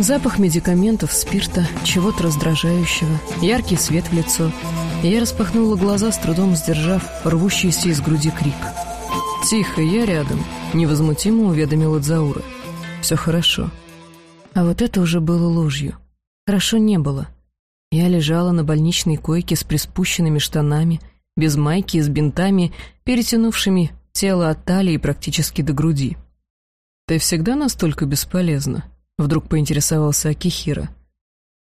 Запах медикаментов, спирта, чего-то раздражающего, яркий свет в лицо. Я распахнула глаза, с трудом сдержав рвущийся из груди крик. «Тихо, я рядом», — невозмутимо уведомила Дзаура. «Все хорошо». А вот это уже было ложью. Хорошо не было. Я лежала на больничной койке с приспущенными штанами, без майки и с бинтами, перетянувшими тело от талии практически до груди. «Ты всегда настолько бесполезна?» — вдруг поинтересовался Акихира.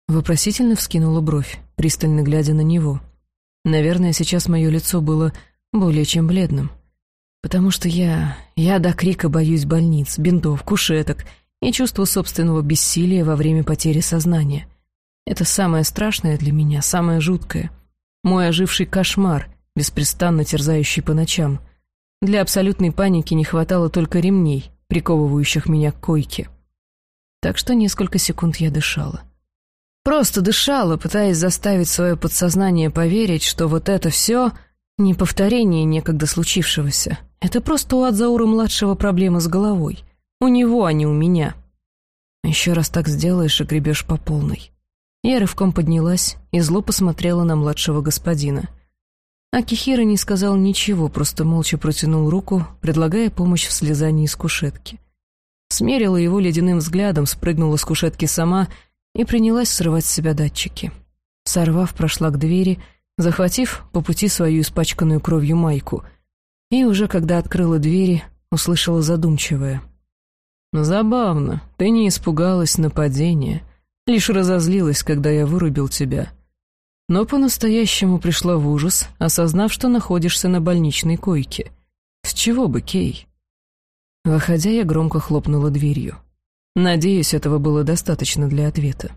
Вопросительно вскинула бровь, пристально глядя на него. Наверное, сейчас мое лицо было более чем бледным. Потому что я... я до крика боюсь больниц, бинтов, кушеток и чувства собственного бессилия во время потери сознания. Это самое страшное для меня, самое жуткое. Мой оживший кошмар, беспрестанно терзающий по ночам. Для абсолютной паники не хватало только ремней, приковывающих меня к койке. Так что несколько секунд я дышала. Просто дышала, пытаясь заставить свое подсознание поверить, что вот это все не повторение некогда случившегося. Это просто у Адзаура-младшего проблемы с головой. У него, а не у меня. Еще раз так сделаешь и гребешь по полной. Я рывком поднялась и зло посмотрела на младшего господина. Акихира не сказал ничего, просто молча протянул руку, предлагая помощь в слезании с кушетки. Смерила его ледяным взглядом, спрыгнула с кушетки сама и принялась срывать с себя датчики. Сорвав, прошла к двери — захватив по пути свою испачканную кровью майку, и уже когда открыла двери, услышала задумчивое. «Забавно, ты не испугалась нападения, лишь разозлилась, когда я вырубил тебя. Но по-настоящему пришла в ужас, осознав, что находишься на больничной койке. С чего бы, Кей?» Выходя, я громко хлопнула дверью. Надеюсь, этого было достаточно для ответа.